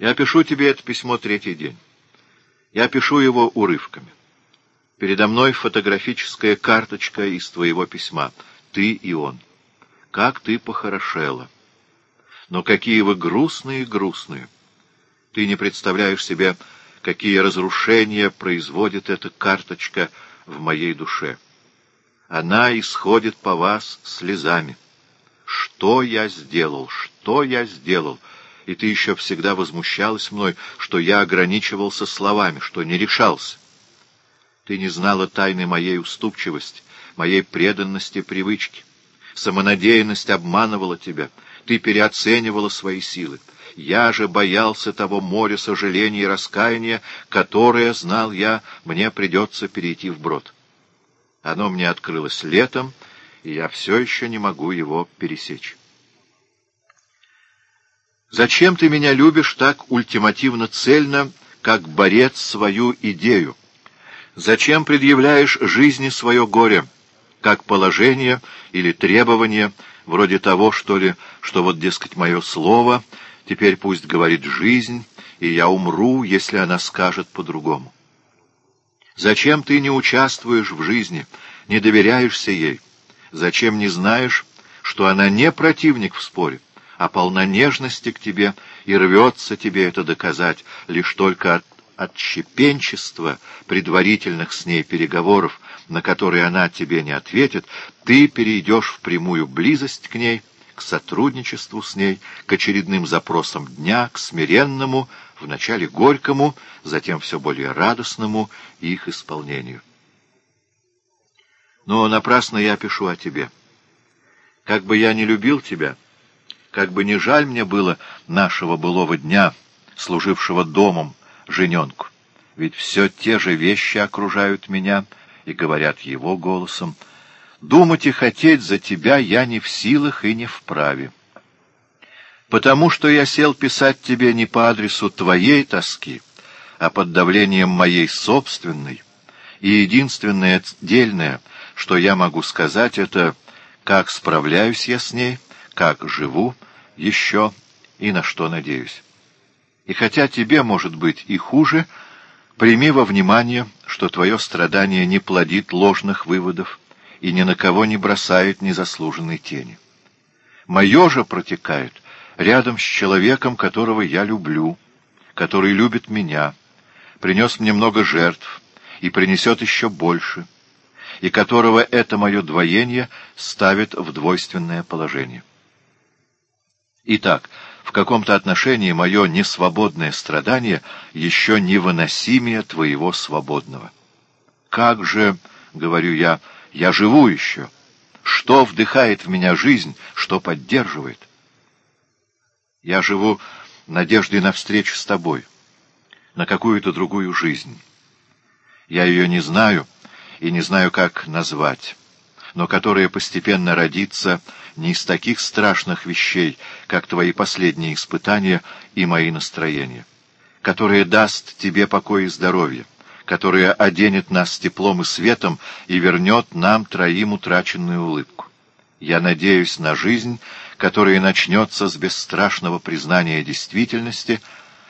Я пишу тебе это письмо третий день. Я пишу его урывками. Передо мной фотографическая карточка из твоего письма. Ты и он. Как ты похорошела. Но какие вы грустные-грустные. Ты не представляешь себе, какие разрушения производит эта карточка в моей душе. Она исходит по вас слезами. Что я сделал? Что я сделал? И ты еще всегда возмущалась мной, что я ограничивался словами, что не решался. Ты не знала тайны моей уступчивости, моей преданности привычки. Самонадеянность обманывала тебя, ты переоценивала свои силы. Я же боялся того моря сожаления и раскаяния, которое, знал я, мне придется перейти вброд. Оно мне открылось летом, и я все еще не могу его пересечь. Зачем ты меня любишь так ультимативно-цельно, как борец свою идею? Зачем предъявляешь жизни свое горе, как положение или требование, вроде того, что ли, что вот, дескать, мое слово, теперь пусть говорит жизнь, и я умру, если она скажет по-другому? Зачем ты не участвуешь в жизни, не доверяешься ей? Зачем не знаешь, что она не противник в споре, а полна нежности к тебе, и рвется тебе это доказать лишь только от отщепенчества предварительных с ней переговоров, на которые она тебе не ответит, ты перейдешь в прямую близость к ней, к сотрудничеству с ней, к очередным запросам дня, к смиренному, вначале горькому, затем все более радостному их исполнению. Но напрасно я пишу о тебе. Как бы я не любил тебя, как бы не жаль мне было нашего былого дня, служившего домом, жененку. Ведь все те же вещи окружают меня и говорят его голосом. Думать и хотеть за тебя я не в силах и не вправе. Потому что я сел писать тебе не по адресу твоей тоски, а под давлением моей собственной, и единственное дельное, что я могу сказать, это как справляюсь я с ней, как живу еще и на что надеюсь. И хотя тебе, может быть, и хуже, прими во внимание, что твое страдание не плодит ложных выводов и ни на кого не бросает незаслуженной тени. Мое же протекает рядом с человеком, которого я люблю, который любит меня, принес мне много жертв и принесет еще больше, и которого это мое двоение ставит в двойственное положение. Итак, в каком-то отношении мое несвободное страдание еще невыносимее твоего свободного. Как же, — говорю я, — я живу еще? Что вдыхает в меня жизнь, что поддерживает? Я живу надеждой на встречу с тобой, на какую-то другую жизнь. Я ее не знаю и не знаю, как назвать но которая постепенно родится не из таких страшных вещей, как твои последние испытания и мои настроения, которая даст тебе покой и здоровье, которая оденет нас теплом и светом и вернет нам троим утраченную улыбку. Я надеюсь на жизнь, которая начнется с бесстрашного признания действительности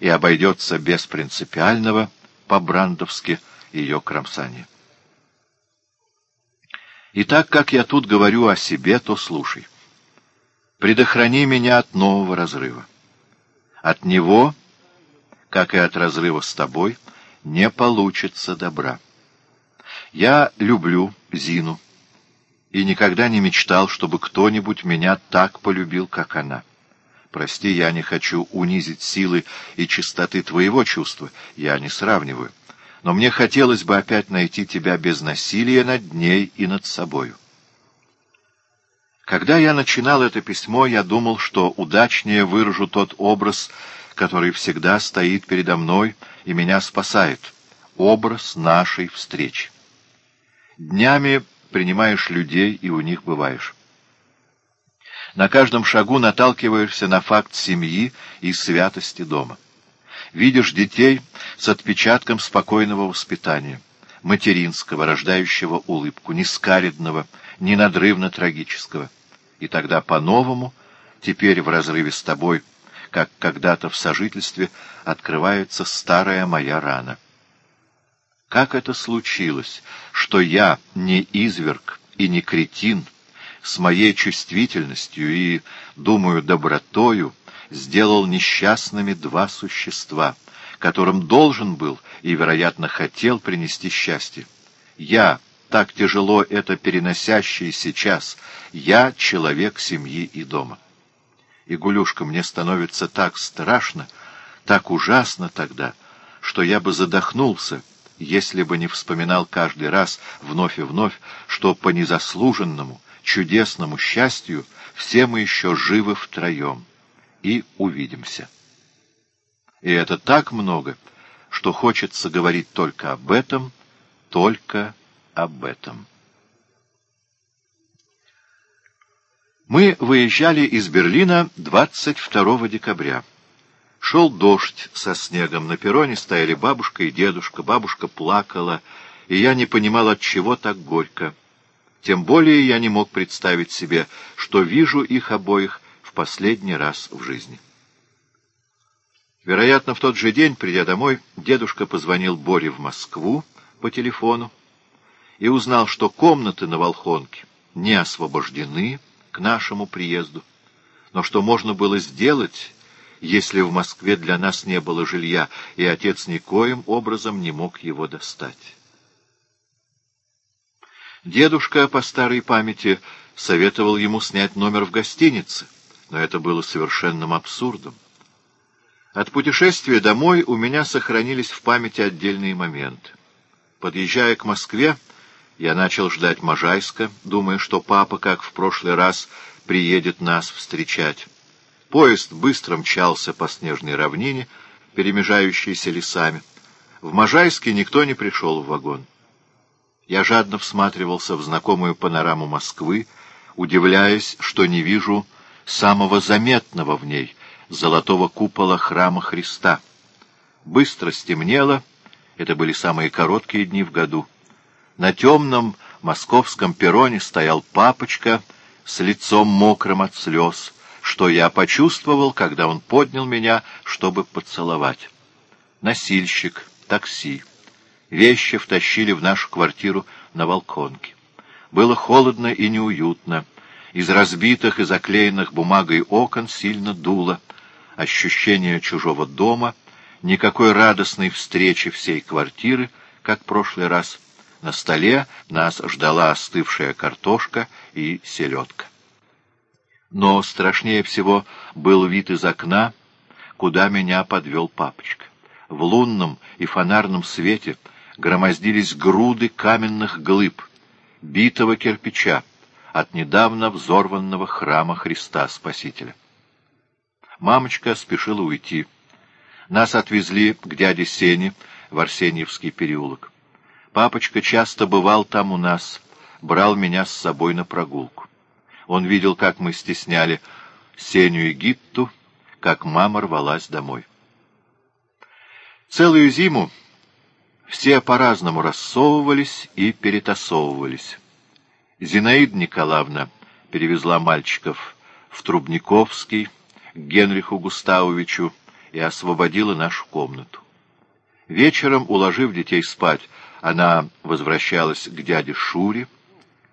и обойдется без принципиального, по-брандовски, ее кромсания. И так как я тут говорю о себе, то слушай. Предохрани меня от нового разрыва. От него, как и от разрыва с тобой, не получится добра. Я люблю Зину и никогда не мечтал, чтобы кто-нибудь меня так полюбил, как она. Прости, я не хочу унизить силы и чистоты твоего чувства, я не сравниваю но мне хотелось бы опять найти тебя без насилия над ней и над собою. Когда я начинал это письмо, я думал, что удачнее выражу тот образ, который всегда стоит передо мной и меня спасает, образ нашей встречи. Днями принимаешь людей и у них бываешь. На каждом шагу наталкиваешься на факт семьи и святости дома. Видишь детей с отпечатком спокойного воспитания, материнского, рождающего улыбку, не скаридного, не надрывно-трагического. И тогда по-новому, теперь в разрыве с тобой, как когда-то в сожительстве открывается старая моя рана. Как это случилось, что я не изверг и не кретин, с моей чувствительностью и, думаю, добротою, сделал несчастными два существа, которым должен был и, вероятно, хотел принести счастье. Я, так тяжело это переносящий сейчас, я человек семьи и дома. И, Гулюшка, мне становится так страшно, так ужасно тогда, что я бы задохнулся, если бы не вспоминал каждый раз вновь и вновь, что по незаслуженному, чудесному счастью все мы еще живы втроем и увидимся. И это так много, что хочется говорить только об этом, только об этом. Мы выезжали из Берлина 22 декабря. Шел дождь со снегом, на перроне стояли бабушка и дедушка, бабушка плакала, и я не понимал, от чего так горько. Тем более я не мог представить себе, что вижу их обоих последний раз в жизни. Вероятно, в тот же день, придя домой, дедушка позвонил Боре в Москву по телефону и узнал, что комнаты на Волхонке не освобождены к нашему приезду, но что можно было сделать, если в Москве для нас не было жилья, и отец никоим образом не мог его достать. Дедушка, по старой памяти, советовал ему снять номер в гостинице, но это было совершенным абсурдом. От путешествия домой у меня сохранились в памяти отдельные моменты. Подъезжая к Москве, я начал ждать Можайска, думая, что папа, как в прошлый раз, приедет нас встречать. Поезд быстро мчался по снежной равнине, перемежающейся лесами. В Можайске никто не пришел в вагон. Я жадно всматривался в знакомую панораму Москвы, удивляясь, что не вижу самого заметного в ней — золотого купола храма Христа. Быстро стемнело, это были самые короткие дни в году. На темном московском перроне стоял папочка с лицом мокрым от слез, что я почувствовал, когда он поднял меня, чтобы поцеловать. Носильщик, такси. Вещи втащили в нашу квартиру на Волконке. Было холодно и неуютно. Из разбитых и заклеенных бумагой окон сильно дуло ощущение чужого дома, никакой радостной встречи всей квартиры, как в прошлый раз. На столе нас ждала остывшая картошка и селедка. Но страшнее всего был вид из окна, куда меня подвел папочка. В лунном и фонарном свете громоздились груды каменных глыб, битого кирпича от недавно взорванного храма Христа Спасителя. Мамочка спешила уйти. Нас отвезли к дяде Сене в Арсеньевский переулок. Папочка часто бывал там у нас, брал меня с собой на прогулку. Он видел, как мы стесняли Сеню и Гитту, как мама рвалась домой. Целую зиму все по-разному рассовывались и перетасовывались. Зинаида Николаевна перевезла мальчиков в Трубниковский, Генриху Густавовичу и освободила нашу комнату. Вечером, уложив детей спать, она возвращалась к дяде Шуре,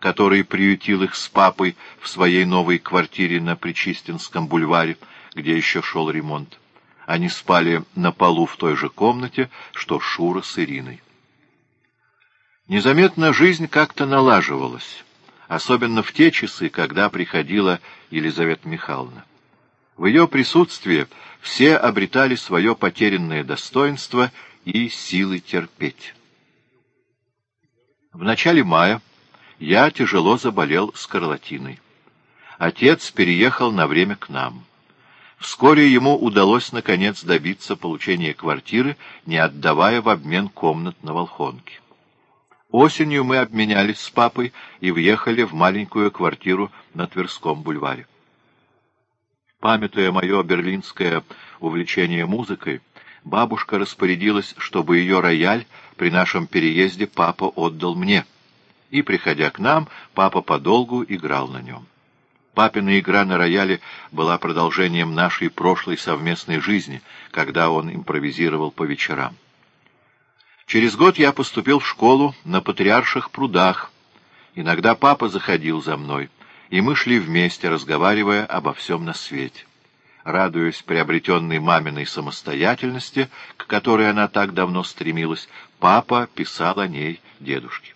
который приютил их с папой в своей новой квартире на Причистинском бульваре, где еще шел ремонт. Они спали на полу в той же комнате, что Шура с Ириной. Незаметно жизнь как-то налаживалась, особенно в те часы, когда приходила Елизавета Михайловна. В ее присутствии все обретали свое потерянное достоинство и силы терпеть. В начале мая я тяжело заболел скарлатиной. Отец переехал на время к нам. Вскоре ему удалось, наконец, добиться получения квартиры, не отдавая в обмен комнат на Волхонке. Осенью мы обменялись с папой и въехали в маленькую квартиру на Тверском бульваре. Памятуя мое берлинское увлечение музыкой, бабушка распорядилась, чтобы ее рояль при нашем переезде папа отдал мне. И, приходя к нам, папа подолгу играл на нем. Папина игра на рояле была продолжением нашей прошлой совместной жизни, когда он импровизировал по вечерам. Через год я поступил в школу на Патриарших прудах. Иногда папа заходил за мной, и мы шли вместе, разговаривая обо всем на свете. Радуясь приобретенной маминой самостоятельности, к которой она так давно стремилась, папа писал о ней дедушке.